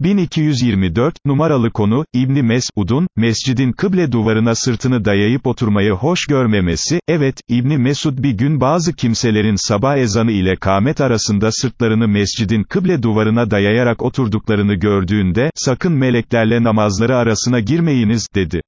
1224, numaralı konu, İbni Mesud'un, mescidin kıble duvarına sırtını dayayıp oturmayı hoş görmemesi, evet, İbni Mesud bir gün bazı kimselerin sabah ezanı ile kâmet arasında sırtlarını mescidin kıble duvarına dayayarak oturduklarını gördüğünde, sakın meleklerle namazları arasına girmeyiniz, dedi.